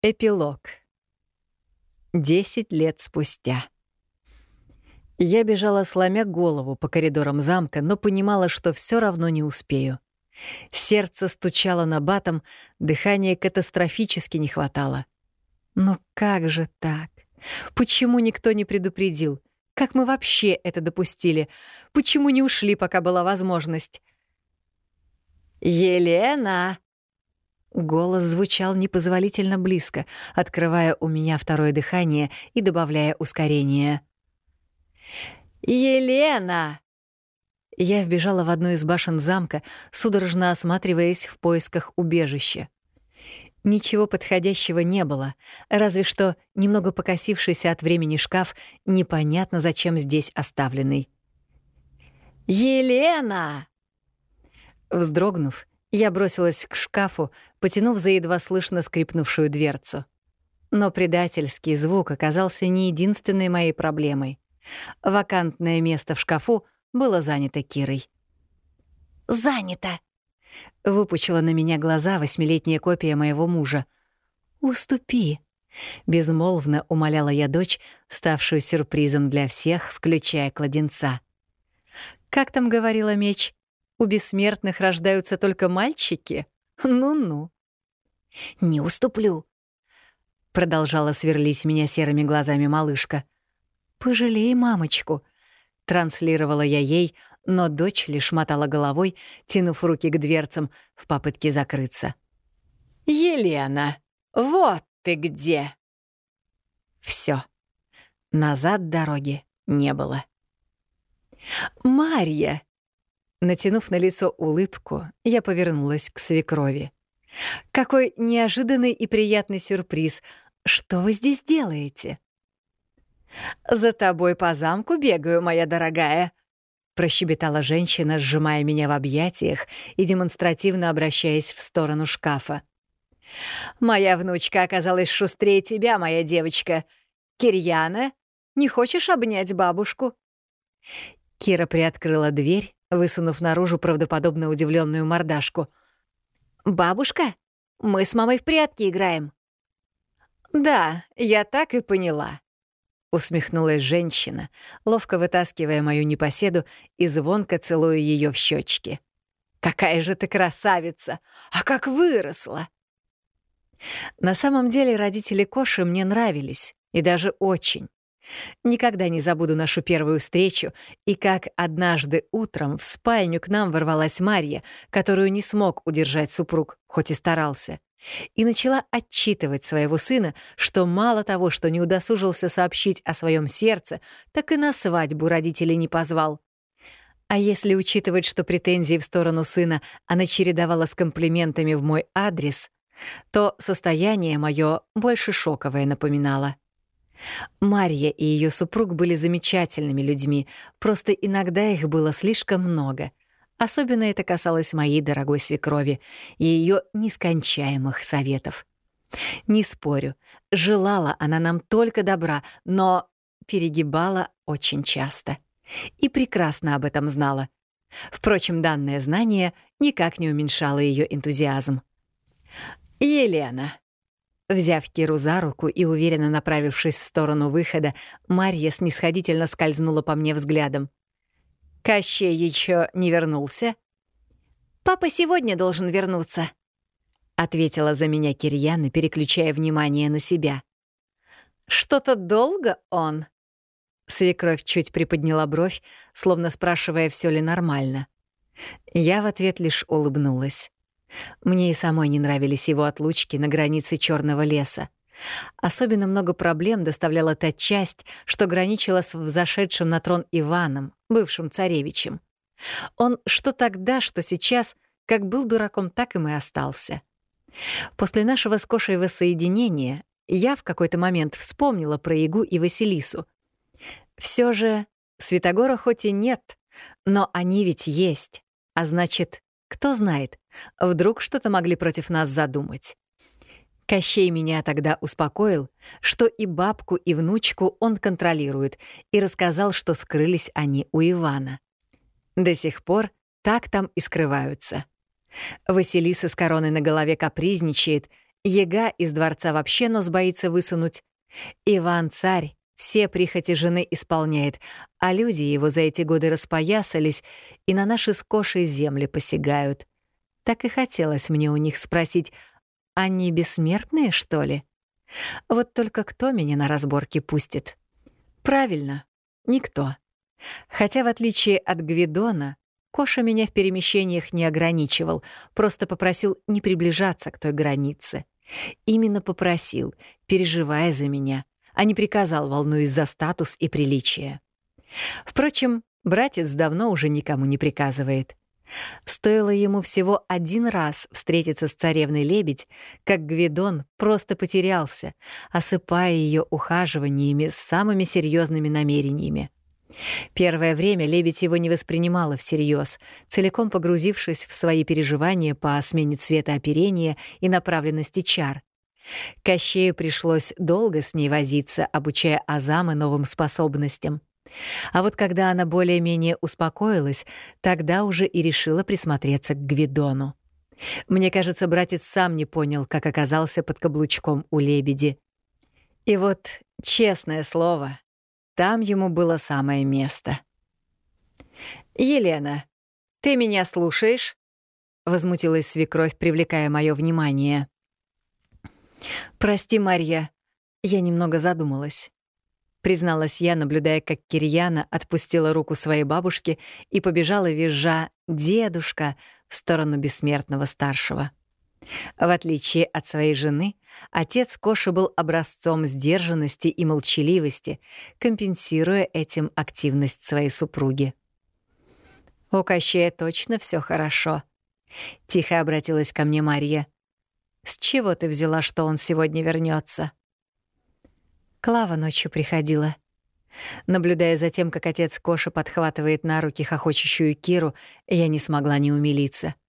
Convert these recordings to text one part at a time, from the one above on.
Эпилог. Десять лет спустя. Я бежала, сломя голову по коридорам замка, но понимала, что все равно не успею. Сердце стучало на батом, дыхания катастрофически не хватало. Но как же так? Почему никто не предупредил? Как мы вообще это допустили? Почему не ушли, пока была возможность? «Елена!» Голос звучал непозволительно близко, открывая у меня второе дыхание и добавляя ускорение. «Елена!» Я вбежала в одну из башен замка, судорожно осматриваясь в поисках убежища. Ничего подходящего не было, разве что немного покосившийся от времени шкаф, непонятно зачем здесь оставленный. «Елена!» Вздрогнув, я бросилась к шкафу, потянув за едва слышно скрипнувшую дверцу. Но предательский звук оказался не единственной моей проблемой. Вакантное место в шкафу было занято Кирой. «Занято!» — выпучила на меня глаза восьмилетняя копия моего мужа. «Уступи!» — безмолвно умоляла я дочь, ставшую сюрпризом для всех, включая кладенца. «Как там говорила меч? У бессмертных рождаются только мальчики? Ну-ну». «Не уступлю», — продолжала сверлить меня серыми глазами малышка. «Пожалей мамочку», — транслировала я ей, но дочь лишь мотала головой, тянув руки к дверцам в попытке закрыться. «Елена, вот ты где!» Все. Назад дороги не было. «Марья!» Натянув на лицо улыбку, я повернулась к свекрови. «Какой неожиданный и приятный сюрприз! Что вы здесь делаете?» «За тобой по замку бегаю, моя дорогая», — прощебетала женщина, сжимая меня в объятиях и демонстративно обращаясь в сторону шкафа. «Моя внучка оказалась шустрее тебя, моя девочка. Кирьяна, не хочешь обнять бабушку?» Кира приоткрыла дверь, высунув наружу правдоподобно удивленную мордашку. «Бабушка, мы с мамой в прятки играем». «Да, я так и поняла», — усмехнулась женщина, ловко вытаскивая мою непоседу и звонко целуя ее в щечки. «Какая же ты красавица! А как выросла!» На самом деле родители Коши мне нравились, и даже очень. Никогда не забуду нашу первую встречу и как однажды утром в спальню к нам ворвалась Марья, которую не смог удержать супруг, хоть и старался, и начала отчитывать своего сына, что мало того, что не удосужился сообщить о своем сердце, так и на свадьбу родителей не позвал. А если учитывать, что претензии в сторону сына она чередовала с комплиментами в мой адрес, то состояние мое больше шоковое напоминало. Марья и ее супруг были замечательными людьми, просто иногда их было слишком много. Особенно это касалось моей дорогой свекрови и ее нескончаемых советов. Не спорю, желала она нам только добра, но перегибала очень часто. И прекрасно об этом знала. Впрочем, данное знание никак не уменьшало ее энтузиазм. «Елена», Взяв Киру за руку и уверенно направившись в сторону выхода, Марья снисходительно скользнула по мне взглядом. «Кощей еще не вернулся?» «Папа сегодня должен вернуться», — ответила за меня Кирьяна, переключая внимание на себя. «Что-то долго он?» Свекровь чуть приподняла бровь, словно спрашивая, все ли нормально. Я в ответ лишь улыбнулась. Мне и самой не нравились его отлучки на границе черного леса. Особенно много проблем доставляла та часть, что граничила с взошедшим на трон Иваном, бывшим царевичем. Он что тогда, что сейчас, как был дураком, так им и остался. После нашего с Кошей воссоединения я в какой-то момент вспомнила про Ягу и Василису. Все же Святогора хоть и нет, но они ведь есть, а значит, кто знает, вдруг что-то могли против нас задумать. Кощей меня тогда успокоил, что и бабку, и внучку он контролирует, и рассказал, что скрылись они у Ивана. До сих пор так там и скрываются. Василиса с короной на голове капризничает, Ега из дворца вообще нос боится высунуть. Иван-царь все прихоти жены исполняет, а люди его за эти годы распоясались и на наши скоши земли посягают. Так и хотелось мне у них спросить, они бессмертные, что ли? Вот только кто меня на разборки пустит? Правильно, никто. Хотя, в отличие от Гвидона, Коша меня в перемещениях не ограничивал, просто попросил не приближаться к той границе. Именно попросил, переживая за меня, а не приказал, волнуясь за статус и приличие. Впрочем, братец давно уже никому не приказывает. Стоило ему всего один раз встретиться с царевной лебедь, как Гвидон просто потерялся, осыпая ее ухаживаниями с самыми серьезными намерениями. Первое время лебедь его не воспринимала всерьез, целиком погрузившись в свои переживания по смене цвета оперения и направленности чар. Кощею пришлось долго с ней возиться, обучая азамы новым способностям. А вот когда она более-менее успокоилась, тогда уже и решила присмотреться к Гвидону. Мне кажется, братец сам не понял, как оказался под каблучком у лебеди. И вот, честное слово, там ему было самое место. «Елена, ты меня слушаешь?» — возмутилась свекровь, привлекая мое внимание. «Прости, Марья, я немного задумалась», — призналась я, наблюдая, как Кирьяна отпустила руку своей бабушки и побежала, визжа «дедушка» в сторону бессмертного старшего. В отличие от своей жены, отец Коши был образцом сдержанности и молчаливости, компенсируя этим активность своей супруги. «У Кощея точно все хорошо», — тихо обратилась ко мне Марья. «С чего ты взяла, что он сегодня вернется? Клава ночью приходила. Наблюдая за тем, как отец Коши подхватывает на руки хохочущую Киру, я не смогла не умилиться —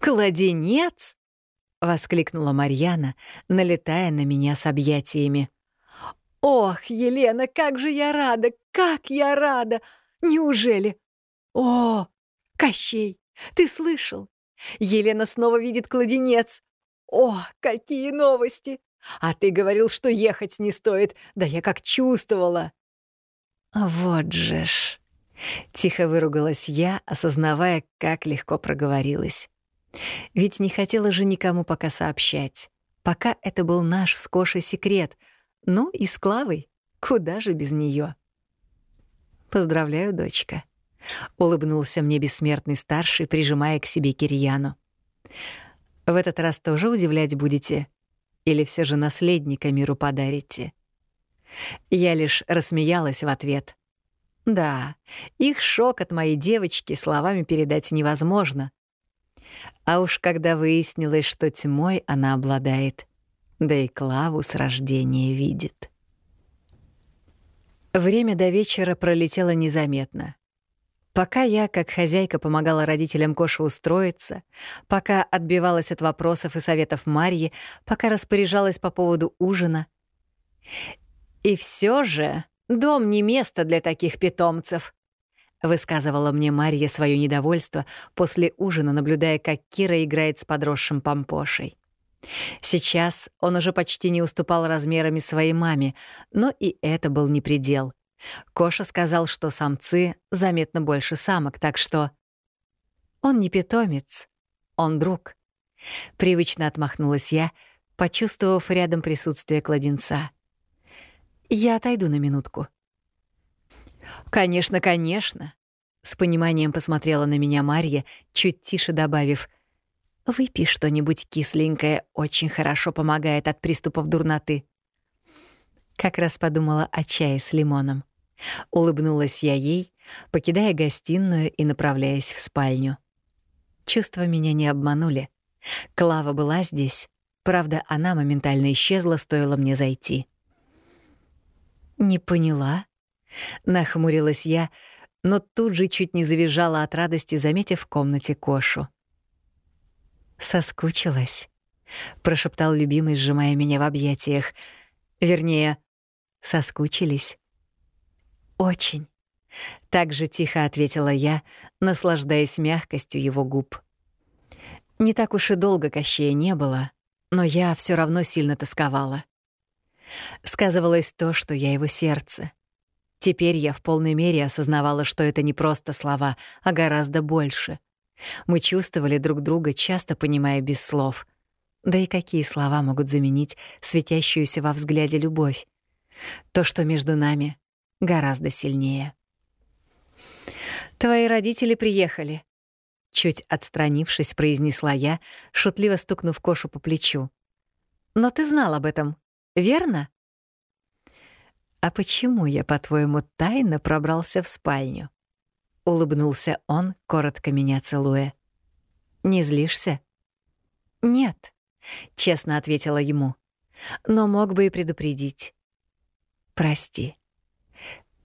«Кладенец?» — воскликнула Марьяна, налетая на меня с объятиями. «Ох, Елена, как же я рада! Как я рада! Неужели? О, Кощей, ты слышал? Елена снова видит кладенец. О, какие новости! А ты говорил, что ехать не стоит. Да я как чувствовала!» «Вот же ж!» — тихо выругалась я, осознавая, как легко проговорилась. Ведь не хотела же никому пока сообщать. Пока это был наш с Кошей секрет. Ну и с Клавой. Куда же без нее? «Поздравляю, дочка», — улыбнулся мне бессмертный старший, прижимая к себе Кирьяну. «В этот раз тоже удивлять будете? Или все же наследника миру подарите?» Я лишь рассмеялась в ответ. Да, их шок от моей девочки словами передать невозможно. А уж когда выяснилось, что тьмой она обладает, да и Клаву с рождения видит. Время до вечера пролетело незаметно. Пока я, как хозяйка, помогала родителям Коши устроиться, пока отбивалась от вопросов и советов Марьи, пока распоряжалась по поводу ужина. И все же дом не место для таких питомцев. Высказывала мне Марья свое недовольство после ужина, наблюдая, как Кира играет с подросшим помпошей. Сейчас он уже почти не уступал размерами своей маме, но и это был не предел. Коша сказал, что самцы заметно больше самок, так что... Он не питомец, он друг. Привычно отмахнулась я, почувствовав рядом присутствие кладенца. Я отойду на минутку. «Конечно, конечно!» С пониманием посмотрела на меня Марья, чуть тише добавив. «Выпей что-нибудь кисленькое, очень хорошо помогает от приступов дурноты». Как раз подумала о чае с лимоном. Улыбнулась я ей, покидая гостиную и направляясь в спальню. Чувства меня не обманули. Клава была здесь. Правда, она моментально исчезла, стоило мне зайти. «Не поняла?» Нахмурилась я, но тут же чуть не завизжала от радости, заметив в комнате Кошу. «Соскучилась», — прошептал любимый, сжимая меня в объятиях. Вернее, соскучились. «Очень», — так же тихо ответила я, наслаждаясь мягкостью его губ. Не так уж и долго Кощея не было. но я все равно сильно тосковала. Сказывалось то, что я его сердце. Теперь я в полной мере осознавала, что это не просто слова, а гораздо больше. Мы чувствовали друг друга, часто понимая без слов. Да и какие слова могут заменить светящуюся во взгляде любовь? То, что между нами, гораздо сильнее. «Твои родители приехали», — чуть отстранившись, произнесла я, шутливо стукнув Кошу по плечу. «Но ты знал об этом, верно?» «А почему я, по-твоему, тайно пробрался в спальню?» — улыбнулся он, коротко меня целуя. «Не злишься?» «Нет», — честно ответила ему. «Но мог бы и предупредить». «Прости».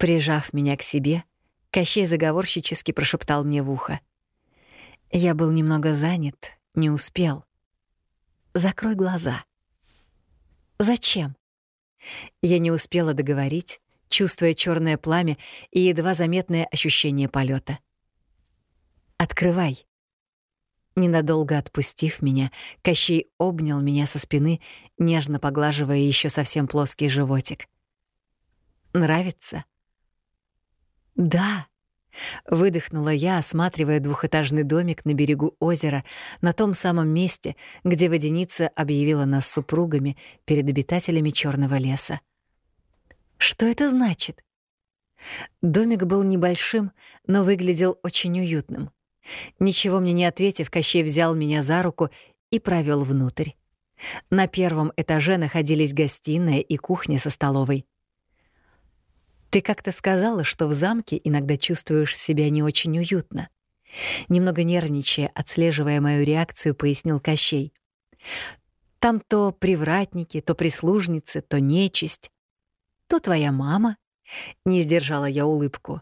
Прижав меня к себе, Кощей заговорщически прошептал мне в ухо. «Я был немного занят, не успел. Закрой глаза». «Зачем?» Я не успела договорить, чувствуя черное пламя и едва заметное ощущение полета. «Открывай». Ненадолго отпустив меня, Кощей обнял меня со спины, нежно поглаживая еще совсем плоский животик. «Нравится?» «Да», — выдохнула я, осматривая двухэтажный домик на берегу озера, на том самом месте, где водяница объявила нас супругами перед обитателями черного леса. «Что это значит?» Домик был небольшим, но выглядел очень уютным. Ничего мне не ответив, Кощей взял меня за руку и провел внутрь. На первом этаже находились гостиная и кухня со столовой. Ты как-то сказала, что в замке иногда чувствуешь себя не очень уютно. Немного нервничая, отслеживая мою реакцию, пояснил Кощей. Там то привратники, то прислужницы, то нечисть. То твоя мама. Не сдержала я улыбку.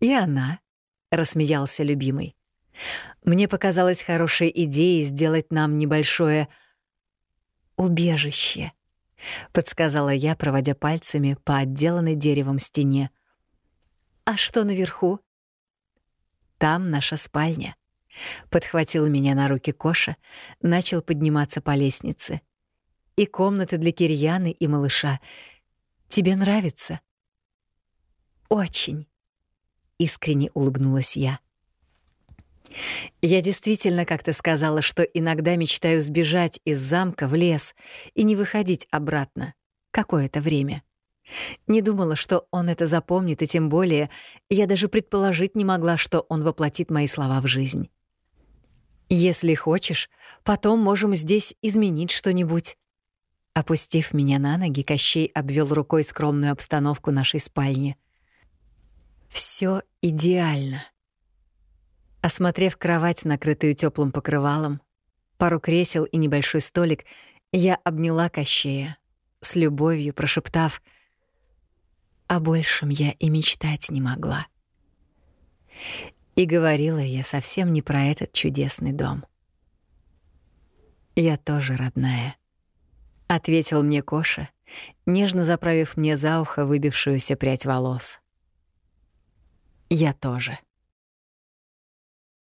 И она, рассмеялся любимый. Мне показалось хорошей идеей сделать нам небольшое убежище. — подсказала я, проводя пальцами по отделанной деревом стене. «А что наверху?» «Там наша спальня», — подхватил меня на руки Коша, начал подниматься по лестнице. «И комнаты для Кирьяны и малыша. Тебе нравится?» «Очень», — искренне улыбнулась я. Я действительно как-то сказала, что иногда мечтаю сбежать из замка в лес и не выходить обратно какое-то время. Не думала, что он это запомнит, и тем более я даже предположить не могла, что он воплотит мои слова в жизнь. «Если хочешь, потом можем здесь изменить что-нибудь». Опустив меня на ноги, Кощей обвел рукой скромную обстановку нашей спальни. Все идеально. Осмотрев кровать, накрытую теплым покрывалом, пару кресел и небольшой столик, я обняла Кощея, с любовью прошептав «О большем я и мечтать не могла». И говорила я совсем не про этот чудесный дом. «Я тоже родная», — ответил мне Коша, нежно заправив мне за ухо выбившуюся прядь волос. «Я тоже».